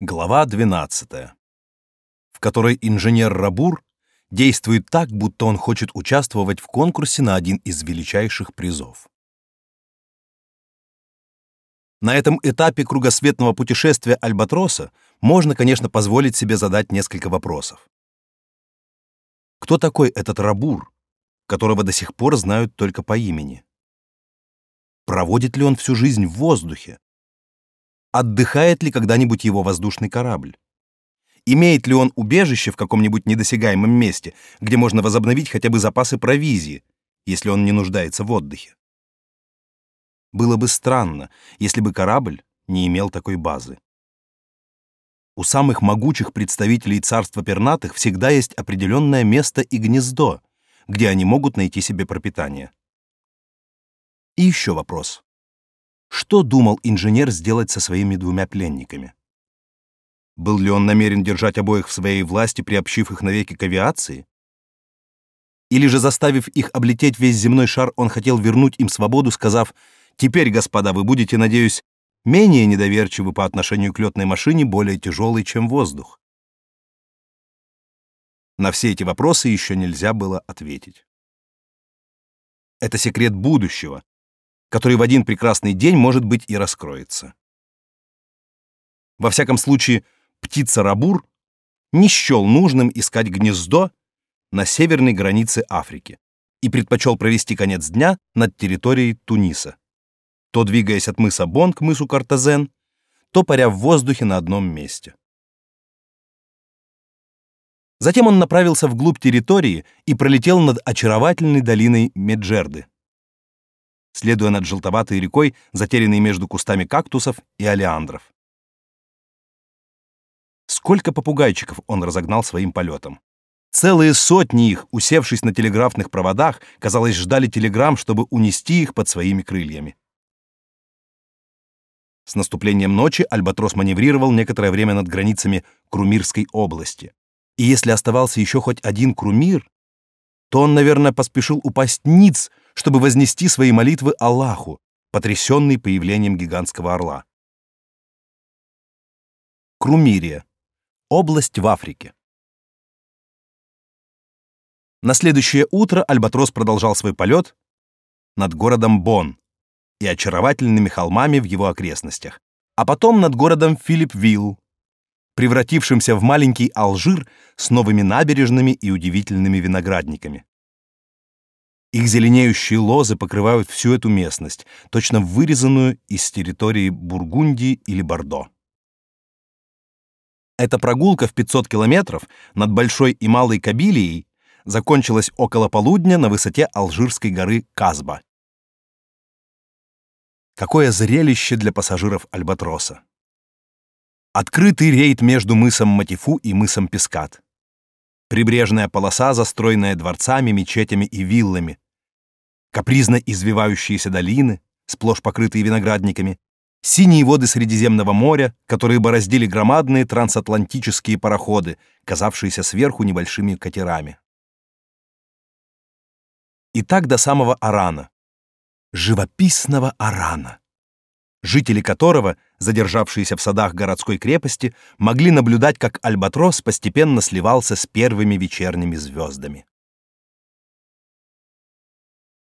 Глава 12, в которой инженер Рабур действует так, будто он хочет участвовать в конкурсе на один из величайших призов. На этом этапе кругосветного путешествия Альбатроса можно, конечно, позволить себе задать несколько вопросов. Кто такой этот Рабур, которого до сих пор знают только по имени? Проводит ли он всю жизнь в воздухе? Отдыхает ли когда-нибудь его воздушный корабль. Имеет ли он убежище в каком-нибудь недосягаемом месте, где можно возобновить хотя бы запасы провизии, если он не нуждается в отдыхе? Было бы странно, если бы корабль не имел такой базы. У самых могучих представителей царства пернатых всегда есть определенное место и гнездо, где они могут найти себе пропитание. И еще вопрос. Что думал инженер сделать со своими двумя пленниками? Был ли он намерен держать обоих в своей власти, приобщив их навеки к авиации? Или же, заставив их облететь весь земной шар, он хотел вернуть им свободу, сказав, «Теперь, господа, вы будете, надеюсь, менее недоверчивы по отношению к летной машине, более тяжелой, чем воздух?» На все эти вопросы еще нельзя было ответить. Это секрет будущего, который в один прекрасный день, может быть, и раскроется. Во всяком случае, птица Рабур не счел нужным искать гнездо на северной границе Африки и предпочел провести конец дня над территорией Туниса, то двигаясь от мыса Бон к мысу Картазен, то паря в воздухе на одном месте. Затем он направился вглубь территории и пролетел над очаровательной долиной Меджерды следуя над желтоватой рекой, затерянной между кустами кактусов и олеандров. Сколько попугайчиков он разогнал своим полетом. Целые сотни их, усевшись на телеграфных проводах, казалось, ждали телеграмм, чтобы унести их под своими крыльями. С наступлением ночи Альбатрос маневрировал некоторое время над границами Крумирской области. И если оставался еще хоть один Крумир, то он, наверное, поспешил упасть ниц, чтобы вознести свои молитвы Аллаху, потрясенный появлением гигантского орла. Крумирия. Область в Африке. На следующее утро Альбатрос продолжал свой полет над городом Бон и очаровательными холмами в его окрестностях, а потом над городом Филиппвилл, превратившимся в маленький Алжир с новыми набережными и удивительными виноградниками. Их зеленеющие лозы покрывают всю эту местность, точно вырезанную из территории Бургундии или Бордо. Эта прогулка в 500 километров над Большой и Малой Кабилией закончилась около полудня на высоте Алжирской горы Казба. Какое зрелище для пассажиров Альбатроса! Открытый рейд между мысом Матифу и мысом Пескат. Прибрежная полоса, застроенная дворцами, мечетями и виллами. Капризно извивающиеся долины, сплошь покрытые виноградниками. Синие воды Средиземного моря, которые бороздили громадные трансатлантические пароходы, казавшиеся сверху небольшими катерами. И так до самого Арана. Живописного Арана жители которого, задержавшиеся в садах городской крепости, могли наблюдать, как альбатрос постепенно сливался с первыми вечерними звездами.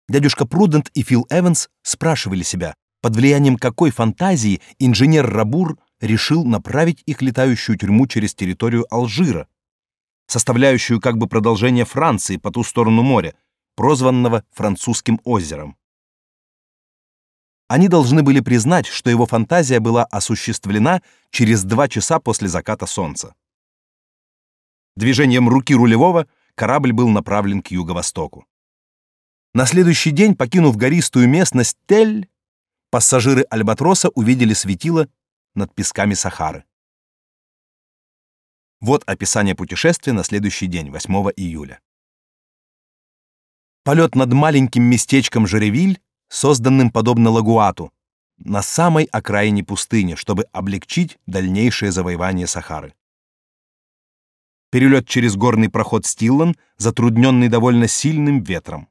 Дядюшка Прудент и Фил Эванс спрашивали себя, под влиянием какой фантазии инженер Рабур решил направить их летающую тюрьму через территорию Алжира, составляющую как бы продолжение Франции по ту сторону моря, прозванного Французским озером. Они должны были признать, что его фантазия была осуществлена через два часа после заката солнца. Движением руки рулевого корабль был направлен к юго-востоку. На следующий день, покинув гористую местность Тель, пассажиры Альбатроса увидели светило над песками Сахары. Вот описание путешествия на следующий день, 8 июля. Полет над маленьким местечком Жеревиль созданным подобно Лагуату, на самой окраине пустыни, чтобы облегчить дальнейшее завоевание Сахары. Перелет через горный проход Стиллан, затрудненный довольно сильным ветром.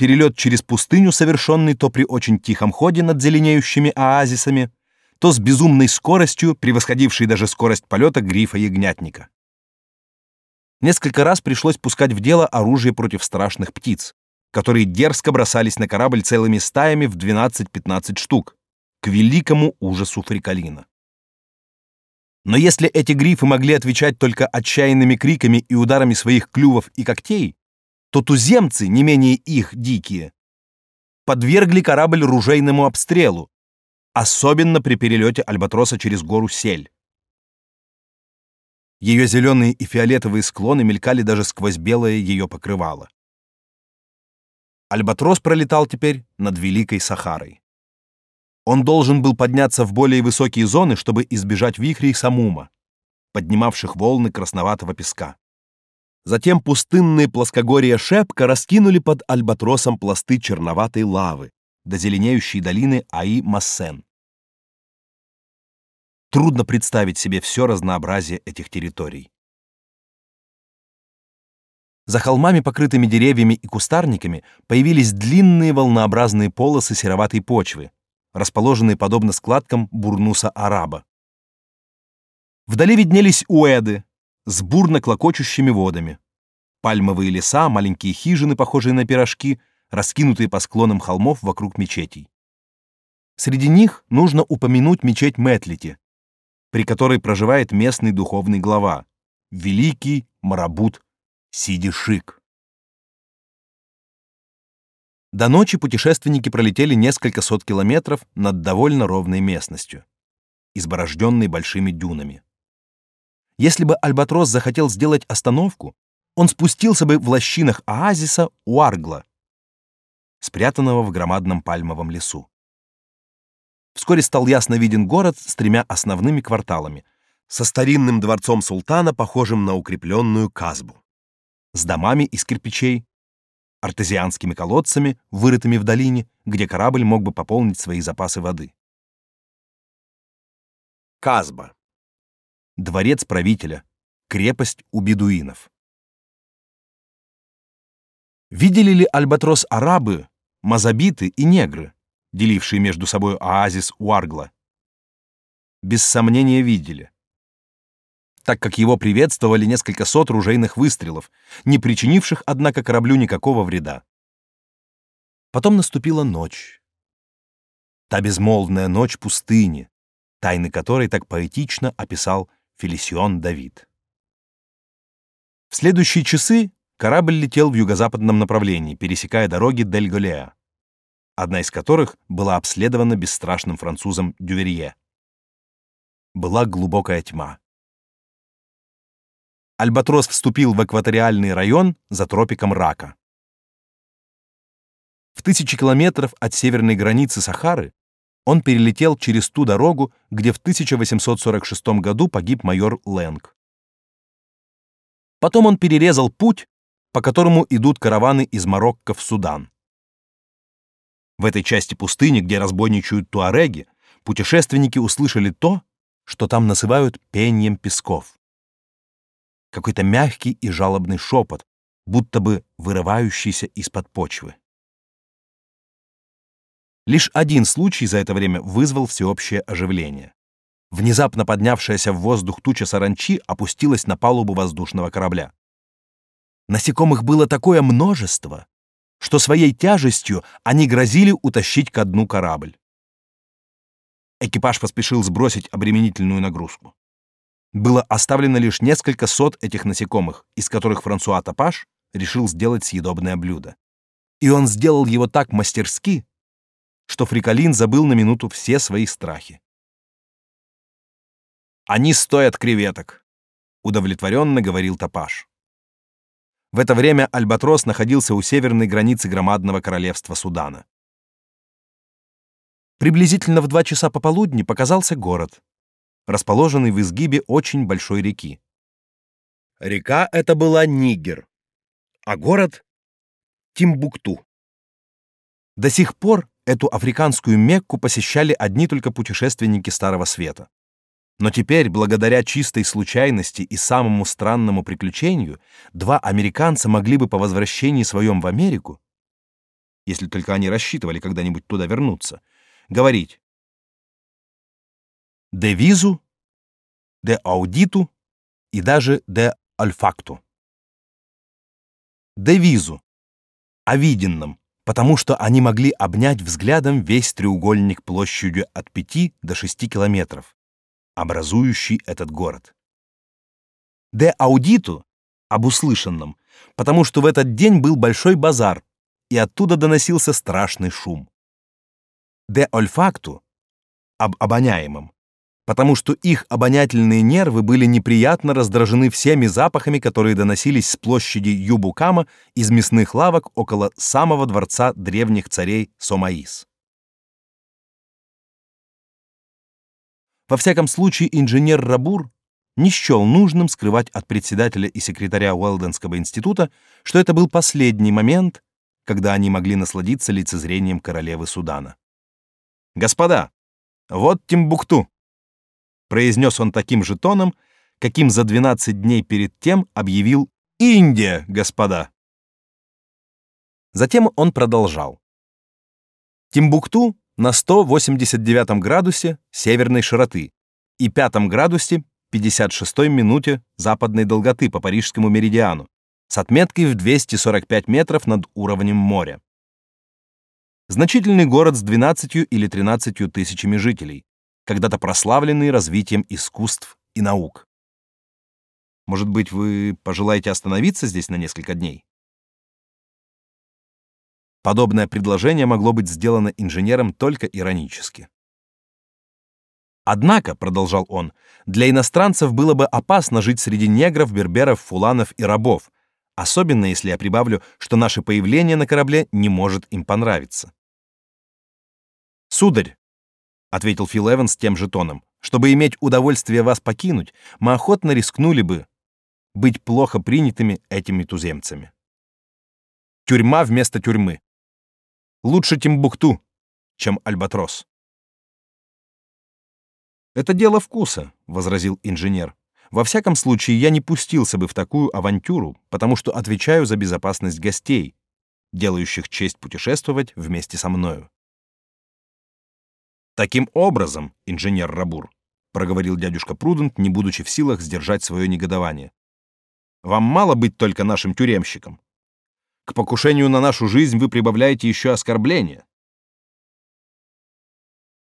Перелет через пустыню, совершенный то при очень тихом ходе над зеленеющими оазисами, то с безумной скоростью, превосходившей даже скорость полета грифа-ягнятника. Несколько раз пришлось пускать в дело оружие против страшных птиц, которые дерзко бросались на корабль целыми стаями в 12-15 штук, к великому ужасу Фрикалина. Но если эти грифы могли отвечать только отчаянными криками и ударами своих клювов и когтей, то туземцы, не менее их дикие, подвергли корабль ружейному обстрелу, особенно при перелете Альбатроса через гору Сель. Ее зеленые и фиолетовые склоны мелькали даже сквозь белое ее покрывало. Альбатрос пролетал теперь над Великой Сахарой. Он должен был подняться в более высокие зоны, чтобы избежать вихрей Самума, поднимавших волны красноватого песка. Затем пустынные плоскогорья Шепка раскинули под Альбатросом пласты черноватой лавы до зеленеющей долины Аи-Массен. Трудно представить себе все разнообразие этих территорий. За холмами, покрытыми деревьями и кустарниками, появились длинные волнообразные полосы сероватой почвы, расположенные подобно складкам бурнуса араба. Вдали виднелись уэды с бурно клокочущими водами. Пальмовые леса, маленькие хижины, похожие на пирожки, раскинутые по склонам холмов вокруг мечетей. Среди них нужно упомянуть мечеть Мэтлити, при которой проживает местный духовный глава, великий Марабут Сиди Шик. До ночи путешественники пролетели несколько сот километров над довольно ровной местностью, изборожденной большими дюнами. Если бы Альбатрос захотел сделать остановку, он спустился бы в лощинах оазиса Уаргла, спрятанного в громадном пальмовом лесу. Вскоре стал ясно виден город с тремя основными кварталами, со старинным дворцом султана, похожим на укрепленную казбу, с домами из кирпичей, артезианскими колодцами, вырытыми в долине, где корабль мог бы пополнить свои запасы воды. Казба. Дворец правителя. Крепость у бедуинов. Видели ли альбатрос арабы, мазабиты и негры? делившие между собой оазис Уаргла. Без сомнения видели, так как его приветствовали несколько сот ружейных выстрелов, не причинивших, однако, кораблю никакого вреда. Потом наступила ночь. Та безмолвная ночь пустыни, тайны которой так поэтично описал Фелисион Давид. В следующие часы корабль летел в юго-западном направлении, пересекая дороги Дель-Голеа одна из которых была обследована бесстрашным французом Дюверье. Была глубокая тьма. Альбатрос вступил в экваториальный район за тропиком Рака. В тысячи километров от северной границы Сахары он перелетел через ту дорогу, где в 1846 году погиб майор Лэнг. Потом он перерезал путь, по которому идут караваны из Марокко в Судан. В этой части пустыни, где разбойничают туареги, путешественники услышали то, что там называют пением песков. Какой-то мягкий и жалобный шепот, будто бы вырывающийся из-под почвы. Лишь один случай за это время вызвал всеобщее оживление. Внезапно поднявшаяся в воздух туча саранчи опустилась на палубу воздушного корабля. Насекомых было такое множество, что своей тяжестью они грозили утащить ко дну корабль. Экипаж поспешил сбросить обременительную нагрузку. Было оставлено лишь несколько сот этих насекомых, из которых Франсуа Топаш решил сделать съедобное блюдо. И он сделал его так мастерски, что Фрикалин забыл на минуту все свои страхи. «Они стоят креветок», — удовлетворенно говорил Топаш. В это время Альбатрос находился у северной границы громадного королевства Судана. Приблизительно в два часа пополудни показался город, расположенный в изгибе очень большой реки. Река эта была Нигер, а город — Тимбукту. До сих пор эту африканскую Мекку посещали одни только путешественники Старого Света. Но теперь, благодаря чистой случайности и самому странному приключению, два американца могли бы по возвращении своем в Америку, если только они рассчитывали когда-нибудь туда вернуться, говорить де визу, де аудиту и даже де альфакту. Де визу о виденном, потому что они могли обнять взглядом весь треугольник площадью от 5 до 6 километров, образующий этот город. Де аудиту об услышанном, потому что в этот день был большой базар, и оттуда доносился страшный шум. Де ольфакту об обоняемом, потому что их обонятельные нервы были неприятно раздражены всеми запахами, которые доносились с площади Юбукама из мясных лавок около самого дворца древних царей Сомаис. Во всяком случае, инженер Рабур не счел нужным скрывать от председателя и секретаря Уэлденского института, что это был последний момент, когда они могли насладиться лицезрением королевы Судана. «Господа, вот Тимбукту!» Произнес он таким же тоном, каким за 12 дней перед тем объявил «Индия, господа!». Затем он продолжал. Тимбукту на 189 градусе северной широты и 5 градусе 56 минуте западной долготы по парижскому меридиану с отметкой в 245 метров над уровнем моря. Значительный город с 12 или 13 тысячами жителей, когда-то прославленный развитием искусств и наук. Может быть, вы пожелаете остановиться здесь на несколько дней? Подобное предложение могло быть сделано инженером только иронически. Однако, продолжал он, для иностранцев было бы опасно жить среди негров, берберов, фуланов и рабов, особенно если я прибавлю, что наше появление на корабле не может им понравиться. Сударь, ответил Фил Эванс тем же тоном. Чтобы иметь удовольствие вас покинуть, мы охотно рискнули бы быть плохо принятыми этими туземцами. Тюрьма вместо тюрьмы. Лучше Тимбукту, чем Альбатрос. Это дело вкуса, возразил инженер. Во всяком случае, я не пустился бы в такую авантюру, потому что отвечаю за безопасность гостей, делающих честь путешествовать вместе со мною. Таким образом, инженер Рабур, проговорил дядюшка Прудент, не будучи в силах сдержать свое негодование. Вам мало быть только нашим тюремщиком. К покушению на нашу жизнь вы прибавляете еще оскорбление.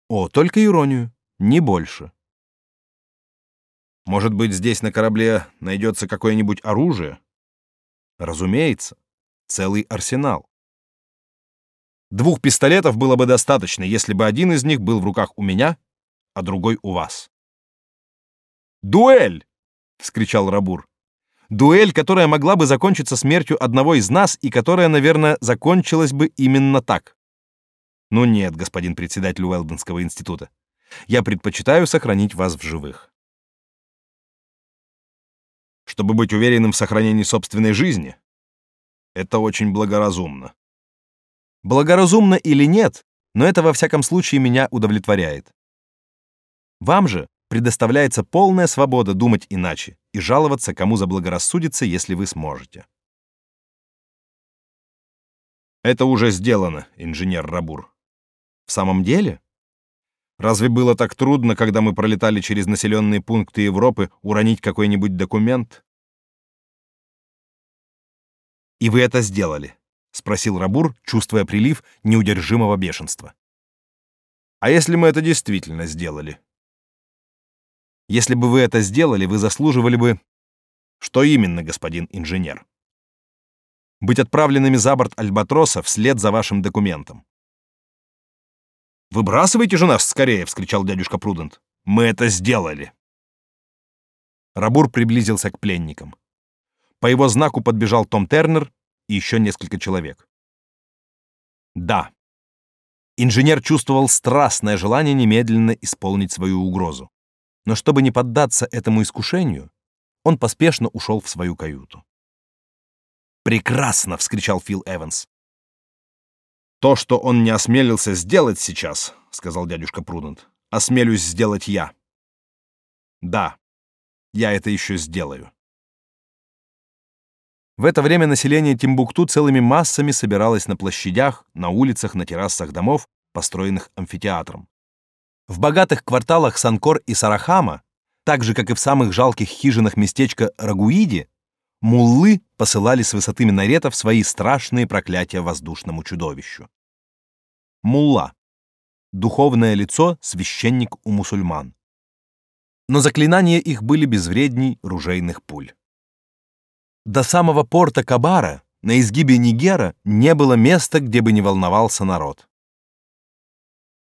О, только иронию, не больше. Может быть, здесь на корабле найдется какое-нибудь оружие? Разумеется, целый арсенал. Двух пистолетов было бы достаточно, если бы один из них был в руках у меня, а другой у вас. «Дуэль!» — вскричал Рабур. «Дуэль, которая могла бы закончиться смертью одного из нас и которая, наверное, закончилась бы именно так». «Ну нет, господин председатель Уэлденского института. Я предпочитаю сохранить вас в живых». «Чтобы быть уверенным в сохранении собственной жизни?» «Это очень благоразумно», Благоразумно или нет, но это во всяком случае меня удовлетворяет. Вам же предоставляется полная свобода думать иначе и жаловаться, кому заблагорассудится, если вы сможете. Это уже сделано, инженер Рабур. В самом деле? Разве было так трудно, когда мы пролетали через населенные пункты Европы, уронить какой-нибудь документ? И вы это сделали. — спросил Рабур, чувствуя прилив неудержимого бешенства. «А если мы это действительно сделали?» «Если бы вы это сделали, вы заслуживали бы...» «Что именно, господин инженер?» «Быть отправленными за борт Альбатроса вслед за вашим документом». «Выбрасывайте же нас скорее!» — вскричал дядюшка Прудент. «Мы это сделали!» Рабур приблизился к пленникам. По его знаку подбежал Том Тернер и еще несколько человек. Да. Инженер чувствовал страстное желание немедленно исполнить свою угрозу. Но чтобы не поддаться этому искушению, он поспешно ушел в свою каюту. «Прекрасно!» — вскричал Фил Эванс. «То, что он не осмелился сделать сейчас, — сказал дядюшка Прудент, — осмелюсь сделать я. Да, я это еще сделаю». В это время население Тимбукту целыми массами собиралось на площадях, на улицах, на террасах домов, построенных амфитеатром. В богатых кварталах Санкор и Сарахама, так же как и в самых жалких хижинах местечка Рагуиди, муллы посылали с высоты минаретов свои страшные проклятия воздушному чудовищу. Мулла духовное лицо, священник у мусульман. Но заклинания их были безвредней ружейных пуль. До самого порта Кабара на изгибе Нигера не было места, где бы не волновался народ.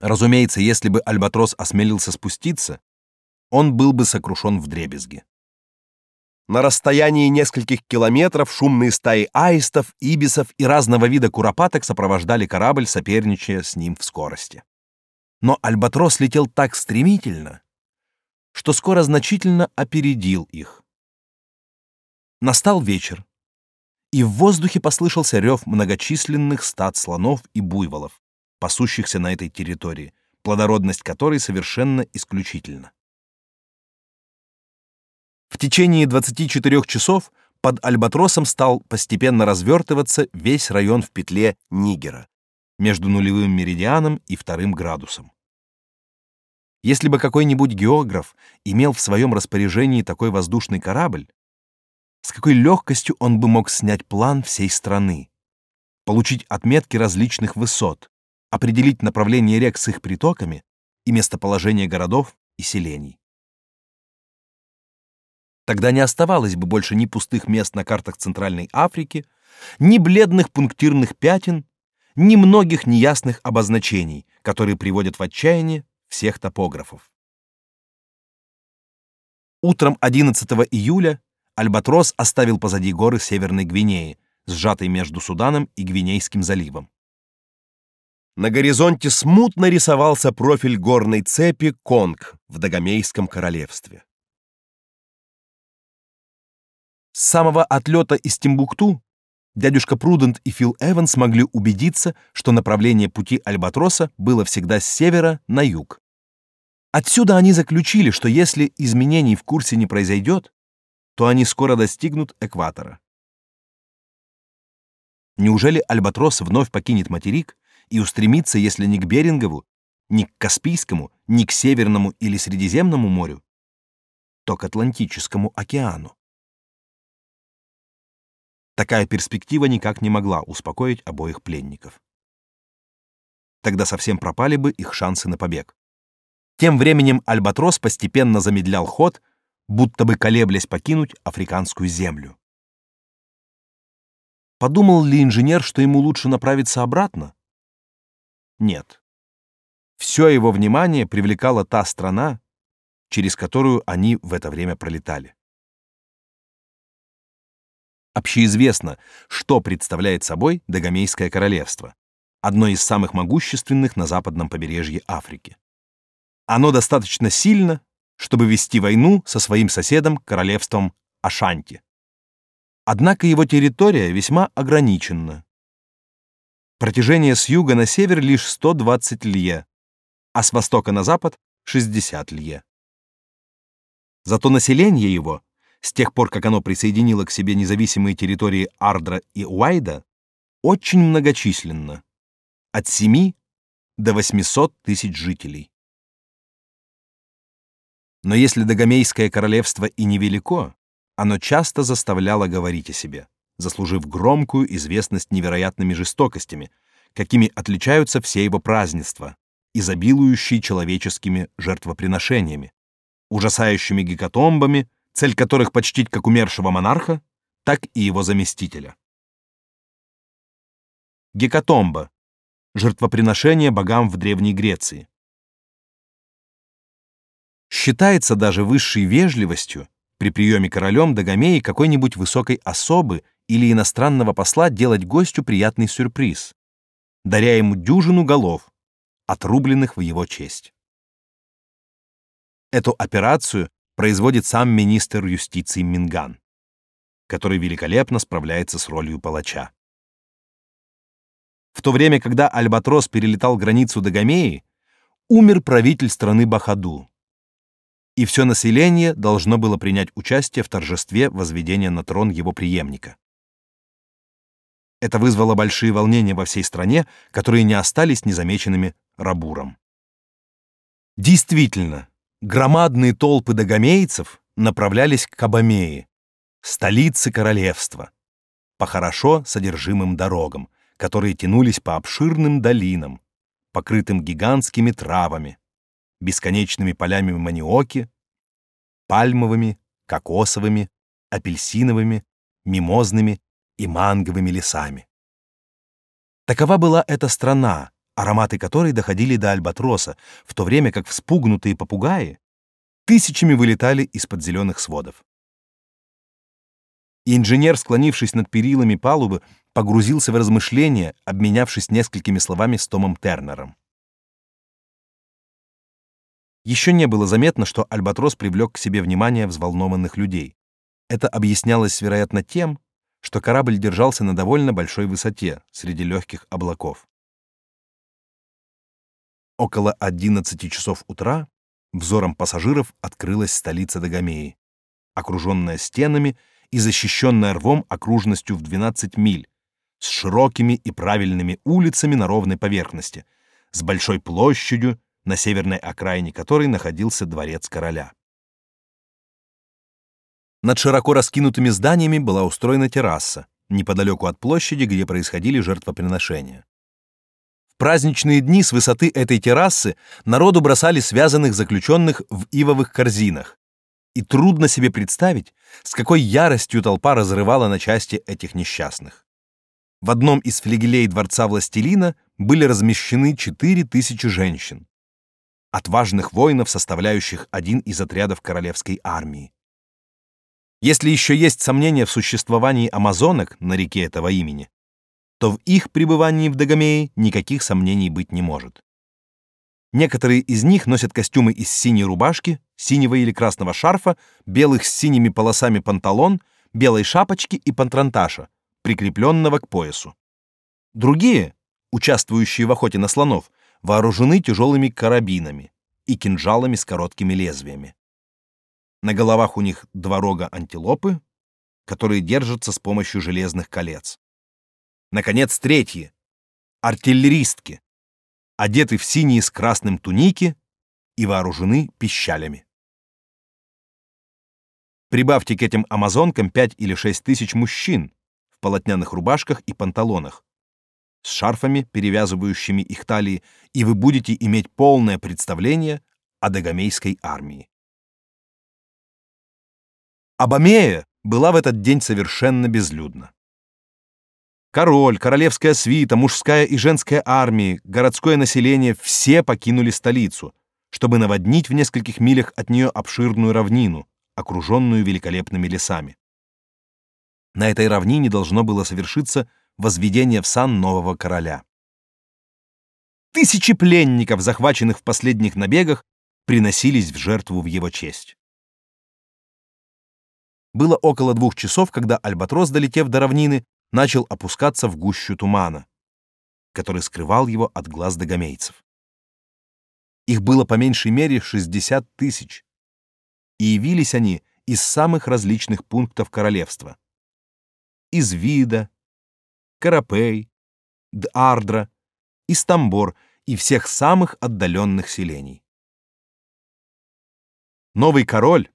Разумеется, если бы Альбатрос осмелился спуститься, он был бы сокрушен вдребезги. На расстоянии нескольких километров шумные стаи аистов, ибисов и разного вида куропаток сопровождали корабль, соперничая с ним в скорости. Но Альбатрос летел так стремительно, что скоро значительно опередил их. Настал вечер, и в воздухе послышался рев многочисленных стад слонов и буйволов, пасущихся на этой территории, плодородность которой совершенно исключительна. В течение 24 часов под Альбатросом стал постепенно развертываться весь район в петле Нигера, между нулевым меридианом и вторым градусом. Если бы какой-нибудь географ имел в своем распоряжении такой воздушный корабль, с какой легкостью он бы мог снять план всей страны, получить отметки различных высот, определить направление рек с их притоками и местоположение городов и селений. Тогда не оставалось бы больше ни пустых мест на картах Центральной Африки, ни бледных пунктирных пятен, ни многих неясных обозначений, которые приводят в отчаяние всех топографов. Утром 11 июля Альбатрос оставил позади горы Северной Гвинеи, сжатой между Суданом и Гвинейским заливом. На горизонте смутно рисовался профиль горной цепи Конг в Дагомейском королевстве. С самого отлета из Тимбукту дядюшка Прудент и Фил Эванс смогли убедиться, что направление пути Альбатроса было всегда с севера на юг. Отсюда они заключили, что если изменений в курсе не произойдет, то они скоро достигнут экватора. Неужели Альбатрос вновь покинет материк и устремится, если не к Берингову, не к Каспийскому, не к Северному или Средиземному морю, то к Атлантическому океану? Такая перспектива никак не могла успокоить обоих пленников. Тогда совсем пропали бы их шансы на побег. Тем временем Альбатрос постепенно замедлял ход, будто бы колеблясь покинуть африканскую землю. Подумал ли инженер, что ему лучше направиться обратно? Нет. Все его внимание привлекала та страна, через которую они в это время пролетали. Общеизвестно, что представляет собой Дагомейское королевство, одно из самых могущественных на западном побережье Африки. Оно достаточно сильно, чтобы вести войну со своим соседом, королевством Ашанти. Однако его территория весьма ограничена. Протяжение с юга на север лишь 120 лье, а с востока на запад 60 лье. Зато население его с тех пор, как оно присоединило к себе независимые территории Ардра и Уайда, очень многочисленно, от 7 до 800 тысяч жителей. Но если Дагомейское королевство и невелико, оно часто заставляло говорить о себе, заслужив громкую известность невероятными жестокостями, какими отличаются все его празднества, изобилующие человеческими жертвоприношениями, ужасающими гекатомбами, цель которых почтить как умершего монарха, так и его заместителя. Гекатомба — жертвоприношение богам в Древней Греции. Считается даже высшей вежливостью при приеме королем Дагомеи какой-нибудь высокой особы или иностранного посла делать гостю приятный сюрприз, даря ему дюжину голов, отрубленных в его честь. Эту операцию производит сам министр юстиции Минган, который великолепно справляется с ролью палача. В то время, когда Альбатрос перелетал границу Дагомеи, умер правитель страны Бахаду, и все население должно было принять участие в торжестве возведения на трон его преемника. Это вызвало большие волнения во всей стране, которые не остались незамеченными Рабуром. Действительно, громадные толпы догомейцев направлялись к Абамее, столице королевства, по хорошо содержимым дорогам, которые тянулись по обширным долинам, покрытым гигантскими травами, бесконечными полями маниоки, пальмовыми, кокосовыми, апельсиновыми, мимозными и манговыми лесами. Такова была эта страна, ароматы которой доходили до альбатроса, в то время как вспугнутые попугаи тысячами вылетали из-под зеленых сводов. Инженер, склонившись над перилами палубы, погрузился в размышления, обменявшись несколькими словами с Томом Тернером. Еще не было заметно, что альбатрос привлек к себе внимание взволнованных людей. Это объяснялось, вероятно, тем, что корабль держался на довольно большой высоте среди легких облаков. Около 11 часов утра взором пассажиров открылась столица Дагомеи, окруженная стенами и защищенная рвом окружностью в 12 миль, с широкими и правильными улицами на ровной поверхности, с большой площадью, на северной окраине которой находился дворец короля. Над широко раскинутыми зданиями была устроена терраса, неподалеку от площади, где происходили жертвоприношения. В праздничные дни с высоты этой террасы народу бросали связанных заключенных в ивовых корзинах. И трудно себе представить, с какой яростью толпа разрывала на части этих несчастных. В одном из флигелей дворца Властелина были размещены четыре тысячи женщин, отважных воинов, составляющих один из отрядов королевской армии. Если еще есть сомнения в существовании амазонок на реке этого имени, то в их пребывании в Дагомее никаких сомнений быть не может. Некоторые из них носят костюмы из синей рубашки, синего или красного шарфа, белых с синими полосами панталон, белой шапочки и пантранташа, прикрепленного к поясу. Другие, участвующие в охоте на слонов, вооружены тяжелыми карабинами и кинжалами с короткими лезвиями. На головах у них два рога антилопы, которые держатся с помощью железных колец. Наконец, третьи — артиллеристки, одеты в синие с красным туники и вооружены пищалями. Прибавьте к этим амазонкам пять или шесть тысяч мужчин в полотняных рубашках и панталонах, с шарфами, перевязывающими их талии, и вы будете иметь полное представление о дагомейской армии. Абамея была в этот день совершенно безлюдна. Король, королевская свита, мужская и женская армии, городское население все покинули столицу, чтобы наводнить в нескольких милях от нее обширную равнину, окруженную великолепными лесами. На этой равнине должно было совершиться возведение в сан нового короля. Тысячи пленников, захваченных в последних набегах, приносились в жертву в его честь. Было около двух часов, когда альбатрос, долетев до равнины, начал опускаться в гущу тумана, который скрывал его от глаз догомейцев. Их было по меньшей мере 60 тысяч, и явились они из самых различных пунктов королевства. Из Вида, Карапей, Д'Ардра, Истамбор и всех самых отдаленных селений. Новый король,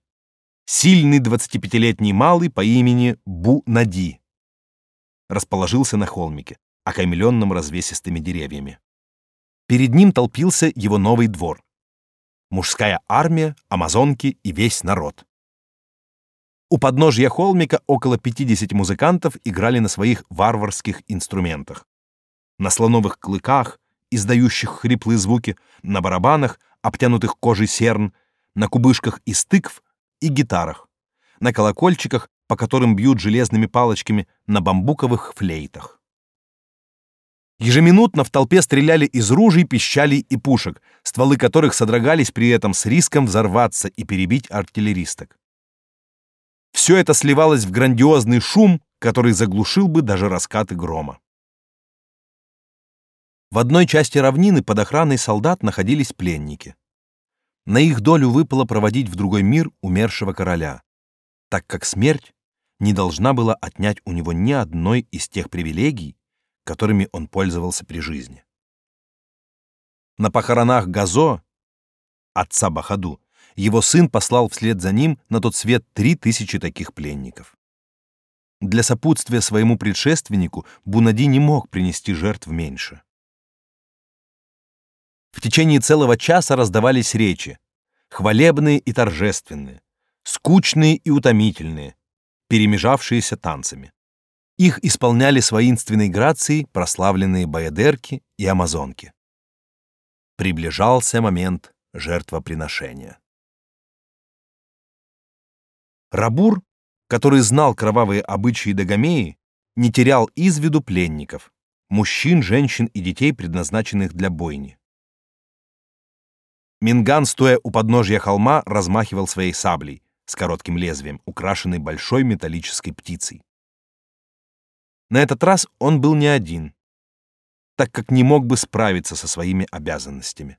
сильный 25-летний малый по имени Бу-Нади. Расположился на холмике, окаймленном развесистыми деревьями. Перед ним толпился его новый двор. Мужская армия, амазонки и весь народ. У подножья холмика около 50 музыкантов играли на своих варварских инструментах. На слоновых клыках, издающих хриплые звуки, на барабанах, обтянутых кожей серн, на кубышках из тыкв и гитарах, на колокольчиках, по которым бьют железными палочками, на бамбуковых флейтах. Ежеминутно в толпе стреляли из ружей, пищалей и пушек, стволы которых содрогались при этом с риском взорваться и перебить артиллеристок. Все это сливалось в грандиозный шум, который заглушил бы даже раскаты грома. В одной части равнины под охраной солдат находились пленники. На их долю выпало проводить в другой мир умершего короля, так как смерть не должна была отнять у него ни одной из тех привилегий, которыми он пользовался при жизни. На похоронах Газо отца Бахаду, его сын послал вслед за ним на тот свет три тысячи таких пленников. Для сопутствия своему предшественнику Бунади не мог принести жертв меньше. В течение целого часа раздавались речи, хвалебные и торжественные, скучные и утомительные, перемежавшиеся танцами. Их исполняли с воинственной грацией прославленные баядерки и амазонки. Приближался момент жертвоприношения. Рабур, который знал кровавые обычаи Дагомеи, не терял из виду пленников, мужчин, женщин и детей, предназначенных для бойни. Минган, стоя у подножья холма, размахивал своей саблей с коротким лезвием, украшенной большой металлической птицей. На этот раз он был не один, так как не мог бы справиться со своими обязанностями.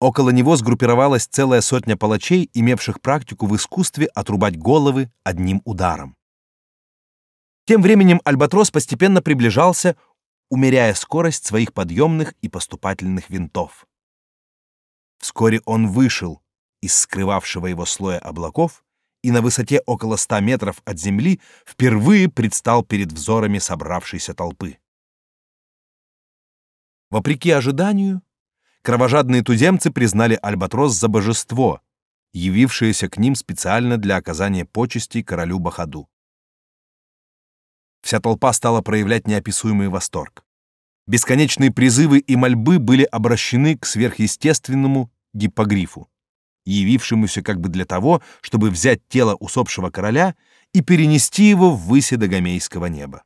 Около него сгруппировалась целая сотня палачей, имевших практику в искусстве отрубать головы одним ударом. Тем временем Альбатрос постепенно приближался, умеряя скорость своих подъемных и поступательных винтов. Вскоре он вышел из скрывавшего его слоя облаков и на высоте около ста метров от земли впервые предстал перед взорами собравшейся толпы. Вопреки ожиданию, кровожадные туземцы признали альбатрос за божество, явившееся к ним специально для оказания почестей королю Бахаду. Вся толпа стала проявлять неописуемый восторг. Бесконечные призывы и мольбы были обращены к сверхъестественному гиппогрифу явившемуся как бы для того, чтобы взять тело усопшего короля и перенести его в выси Дагомейского неба.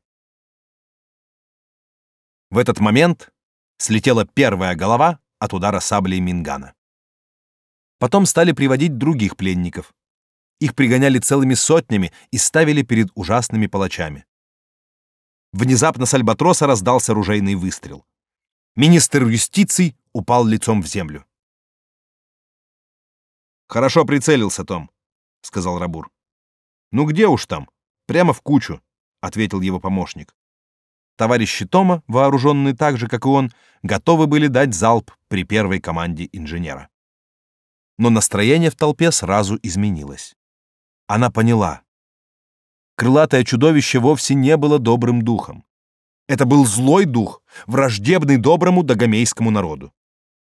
В этот момент слетела первая голова от удара саблей Мингана. Потом стали приводить других пленников. Их пригоняли целыми сотнями и ставили перед ужасными палачами. Внезапно с альбатроса раздался ружейный выстрел. Министр юстиции упал лицом в землю. Хорошо прицелился, Том, сказал Рабур. Ну где уж там? Прямо в кучу, ответил его помощник. Товарищи Тома, вооруженные так же, как и он, готовы были дать залп при первой команде инженера. Но настроение в толпе сразу изменилось. Она поняла. Крылатое чудовище вовсе не было добрым духом. Это был злой дух, враждебный доброму дагомейскому народу.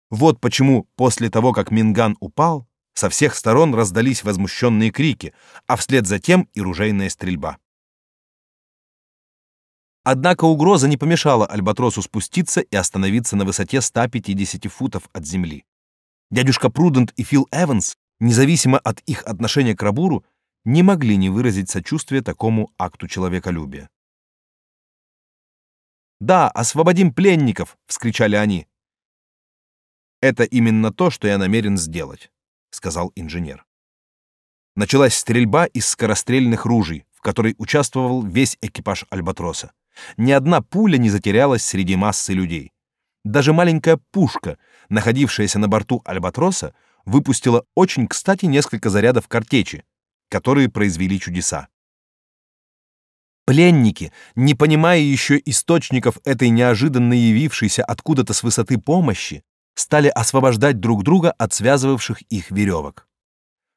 Вот почему после того, как Минган упал, со всех сторон раздались возмущенные крики, а вслед за тем и ружейная стрельба. Однако угроза не помешала Альбатросу спуститься и остановиться на высоте 150 футов от земли. Дядюшка Прудент и Фил Эванс, независимо от их отношения к Рабуру, не могли не выразить сочувствия такому акту человеколюбия. «Да, освободим пленников!» — вскричали они. «Это именно то, что я намерен сделать сказал инженер. Началась стрельба из скорострельных ружей, в которой участвовал весь экипаж Альбатроса. Ни одна пуля не затерялась среди массы людей. Даже маленькая пушка, находившаяся на борту Альбатроса, выпустила очень кстати несколько зарядов картечи, которые произвели чудеса. Пленники, не понимая еще источников этой неожиданно явившейся откуда-то с высоты помощи, стали освобождать друг друга от связывавших их веревок.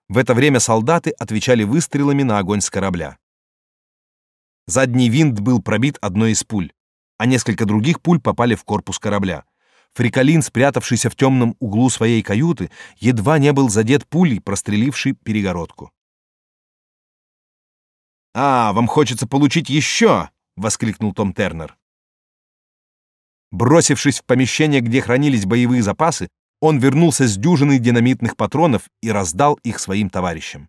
В это время солдаты отвечали выстрелами на огонь с корабля. Задний винт был пробит одной из пуль, а несколько других пуль попали в корпус корабля. Фрикалин, спрятавшийся в темном углу своей каюты, едва не был задет пулей, прострелившей перегородку. «А, вам хочется получить еще!» — воскликнул Том Тернер. Бросившись в помещение, где хранились боевые запасы, он вернулся с дюжиной динамитных патронов и раздал их своим товарищам.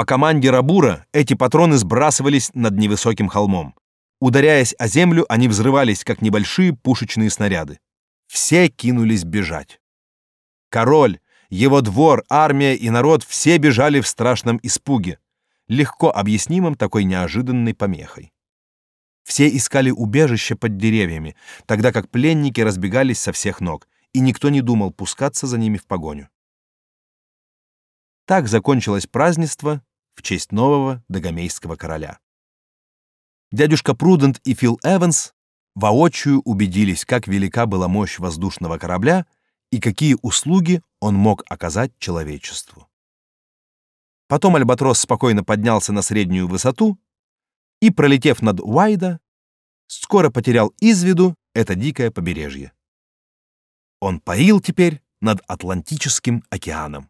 По команде Рабура эти патроны сбрасывались над невысоким холмом. Ударяясь о землю, они взрывались, как небольшие пушечные снаряды. Все кинулись бежать. Король, его двор, армия и народ все бежали в страшном испуге, легко объяснимым такой неожиданной помехой. Все искали убежище под деревьями, тогда как пленники разбегались со всех ног, и никто не думал пускаться за ними в погоню. Так закончилось празднество в честь нового дагомейского короля. Дядюшка Прудент и Фил Эванс воочию убедились, как велика была мощь воздушного корабля и какие услуги он мог оказать человечеству. Потом альбатрос спокойно поднялся на среднюю высоту и, пролетев над Уайда, скоро потерял из виду это дикое побережье. Он парил теперь над Атлантическим океаном.